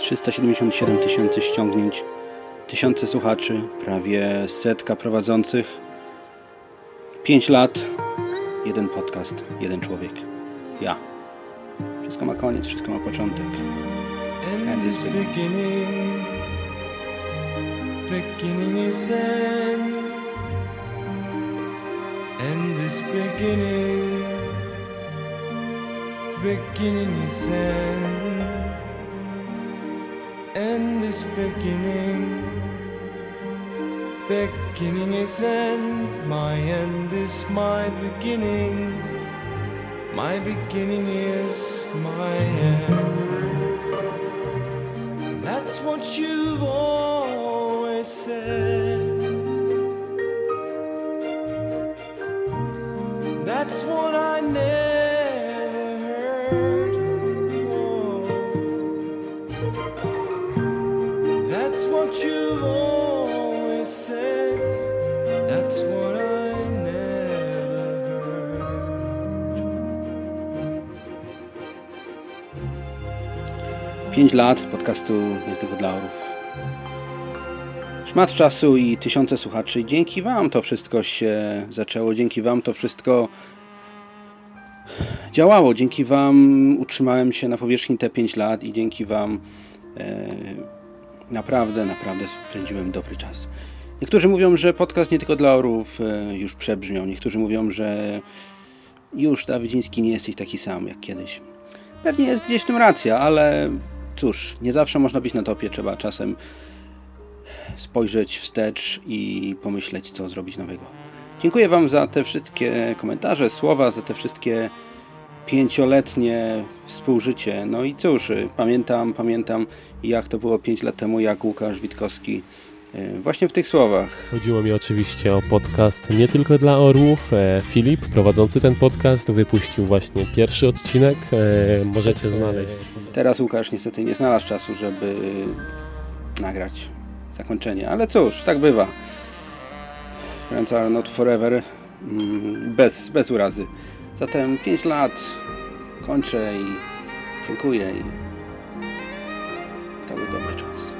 377 tysięcy ściągnięć, tysiące słuchaczy, prawie setka prowadzących, 5 lat, jeden podcast, jeden człowiek. Ja. Wszystko ma koniec, wszystko ma początek. And this beginning, beginning is end. And this beginning, beginning is end. And this beginning, beginning is end. My end is my beginning. My beginning is my end. That's what you've always said. That's what I never 5 lat podcastu nie tylko dla orów. Szmat czasu i tysiące słuchaczy. Dzięki Wam to wszystko się zaczęło. Dzięki Wam to wszystko działało. Dzięki Wam utrzymałem się na powierzchni te 5 lat i dzięki Wam e, naprawdę, naprawdę spędziłem dobry czas. Niektórzy mówią, że podcast nie tylko dla orów e, już przebrzmiał. Niektórzy mówią, że już Dawidziński nie jesteś taki sam jak kiedyś. Pewnie jest gdzieś w tym racja, ale cóż, nie zawsze można być na topie. Trzeba czasem spojrzeć wstecz i pomyśleć, co zrobić nowego. Dziękuję Wam za te wszystkie komentarze, słowa, za te wszystkie pięcioletnie współżycie. No i cóż, y, pamiętam, pamiętam jak to było pięć lat temu, jak Łukasz Witkowski y, właśnie w tych słowach Chodziło mi oczywiście o podcast nie tylko dla orłów. E, Filip, prowadzący ten podcast, wypuścił właśnie pierwszy odcinek. E, możecie znaleźć. Teraz Łukasz niestety nie znalazł czasu, żeby nagrać zakończenie, ale cóż, tak bywa. Friends are not forever, mm, bez, bez urazy. Zatem 5 lat kończę i dziękuję i to był dobry czas.